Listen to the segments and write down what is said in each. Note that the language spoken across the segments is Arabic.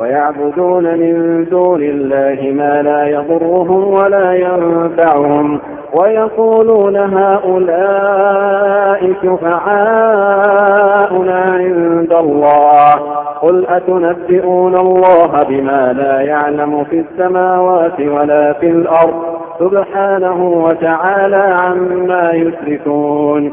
ويعبدون من دون الله ما لا يضرهم ولا ينفعهم ويقولون هؤلاء شفعاؤنا عند الله قل أتنبئون الله بما لا يعلم في السماوات ولا في الأرض سبحانه وتعالى عما يشركون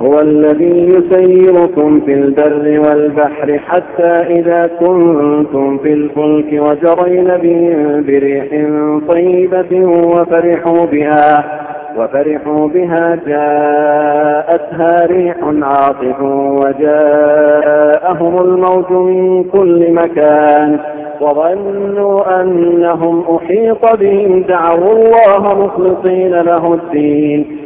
هو الذي يسيركم في البر والبحر حتى إذا كنتم في الفلك وجرين بهم بريح طيبة وفرحوا بها وفرحوا بها جاءتها ريح عاصف وجاءهم الموت من كل مكان وظنوا أنهم أحيط بهم دعوا الله مخلصين له الدين.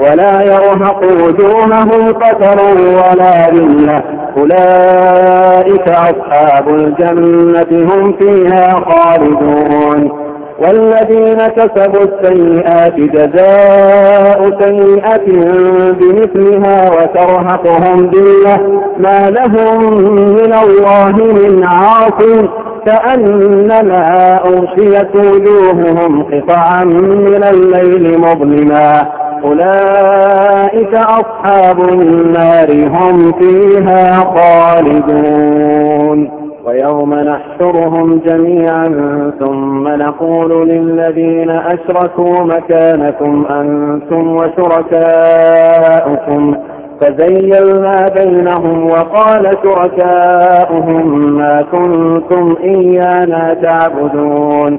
ولا يرهق وجوههم قتر ولا ذلة. أولئك أصحاب الجنة هم فيها خالدون. والذين كسبوا السيئات جزاء سيئة بمثلها وترهقهم ذلة. ما لهم من الله من عاصم. كأنما أغشيت وجوههم قطعا من الليل مظلما. أولئك أصحاب النار هم فيها خالدون. ويوم نحشرهم جميعا ثم نقول للذين أشركوا مكانكم أنتم وشركاؤكم. فزيلنا بينهم وقال شركاؤهم ما كنتم إيانا تعبدون.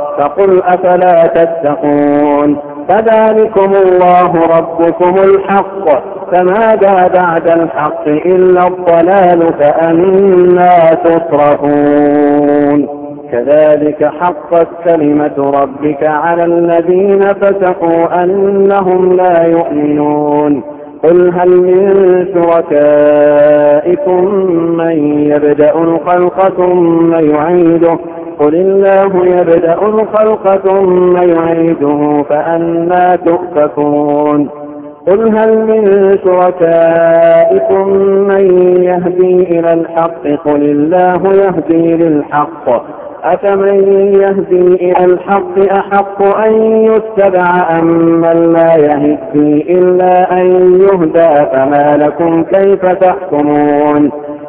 فقل أفلا تتقون فذلكم الله ربكم الحق فماذا بعد الحق إلا الضلال فأنا تصرفون كذلك حقت كلمة ربك على الذين فسقوا أنهم لا يؤمنون قل هل من شركائكم من يبدأ الخلق ثم يعيده قل الله يبدأ الخلق ثم يعيده فأنا تؤفكون. قل هل من شركائكم من يهدي إلى الحق؟ قل الله يهدي للحق. أفمن يهدي إلى الحق أحق أن يتبع أم من لا يهدي إلا أن يهدى؟ فما لكم كيف تحكمون؟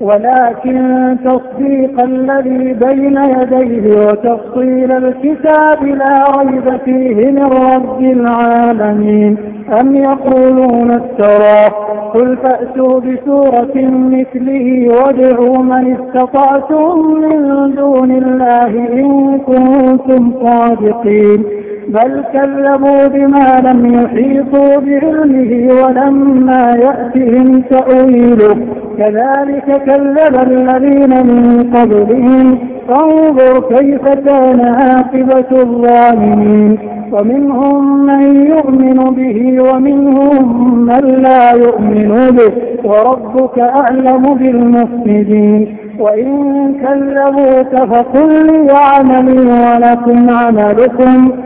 ولكن تصديق الذي بين يديه وتفصيل الكتاب لا ريب فيه من رب العالمين. أم يقولون افتراه قل فأتوا بسورة مثله وادعوا من استطعتم من دون الله إن كنتم صادقين. بل كذبوا بما لم يحيطوا بعلمه ولما يأتهم تأويله. كذلك كذب الذين من قبلهم. فانظر كيف كان عاقبة الظالمين. ومنهم من يؤمن به ومنهم من لا يؤمن به. وربك أعلم بالمفسدين. وإن كذبوك فقل لي عملي ولكم عملكم.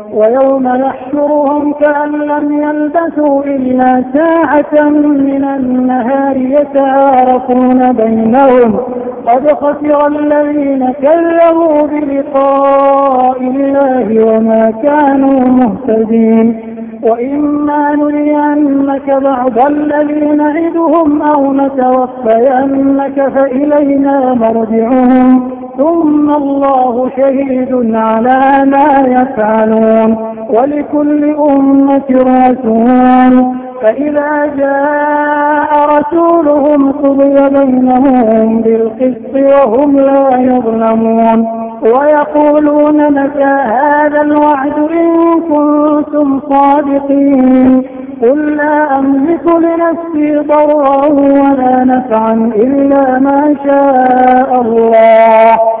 ويوم يحشرهم كأن لم يلبثوا إلا ساعة من النهار يتعارفون بينهم. قد خسر الذين كذبوا بلقاء الله وما كانوا مهتدين. وإما نرينك بعض الذي نعدهم أو نتوفينك فإلينا مرجعهم. الله شهيد على ما يفعلون ولكل أمة رسول. فإذا جاء رسولهم قضي بينهم بالقسط وهم لا يظلمون. ويقولون متى هذا الوعد إن كنتم صادقين؟ قل لا أملك لنفسي ضرا ولا نفعا إلا ما شاء الله.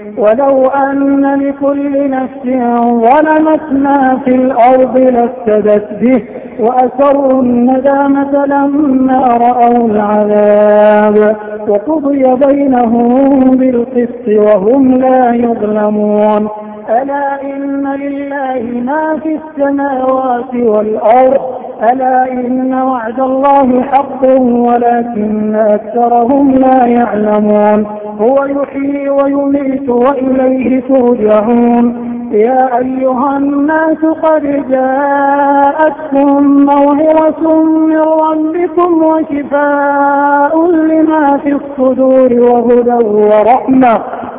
ولو أن لكل نفس ظلمت ما في الأرض لافتدت به وأسروا الندامة لما رأوا العذاب وقضي بينهم بالقسط وهم لا يظلمون. ألا إن لله ما في السماوات والأرض ألا إن وعد الله حق ولكن أكثرهم لا يعلمون. هو يحيي ويميت وإليه ترجعون. يا أيها الناس قد جاءتكم موعظة من ربكم وشفاء لما في الصدور وهدى ورحمة.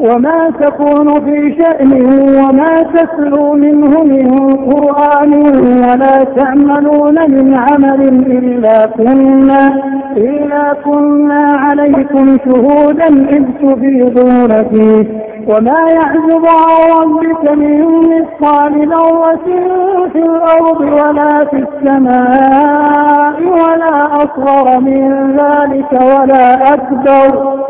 وما تكون في شأن وما تتلو منه من قرآن ولا تعملون من عمل إلا كنا, إلا كنا عليكم شهودا إذ تفيضون فيه. وما يعزب عن ربك من مثقال ذرة في الأرض ولا في السماء ولا أصغر من ذلك ولا أكبر.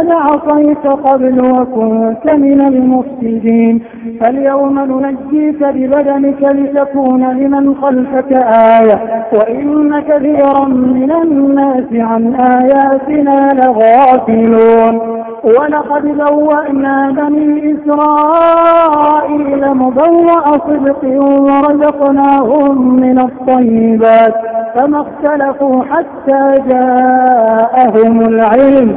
وقد عصيت قبل وكنت من المفسدين. فاليوم ننجيك ببدنك لتكون لمن خلفك آية وإن كثيرا من الناس عن آياتنا لغافلون. ولقد بوأنا بني إسرائيل مبوأ صدق ورزقناهم من الطيبات فما اختلفوا حتى جاءهم العلم.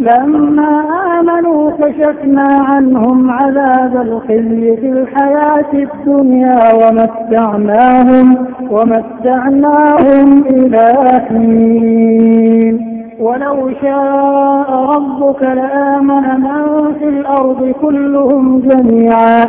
لما آمنوا كشفنا عنهم عذاب الخزي في الحياة الدنيا ومتعناهم ومتعناهم إلى حين. ولو شاء ربك لآمن من في الأرض كلهم جميعا.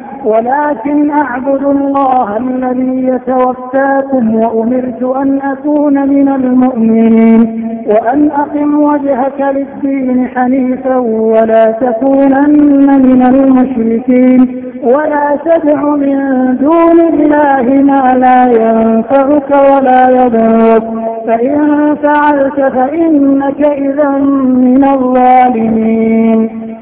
ولكن أعبد الله الذي يتوفاكم وأمرت أن أكون من المؤمنين وأن أقم وجهك للدين حنيفا ولا تكونن من المشركين ولا تدع من دون الله ما لا ينفعك ولا يضرك. فإن فعلت فإنك إذا من الظالمين.